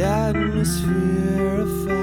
atmosphere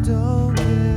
crystal.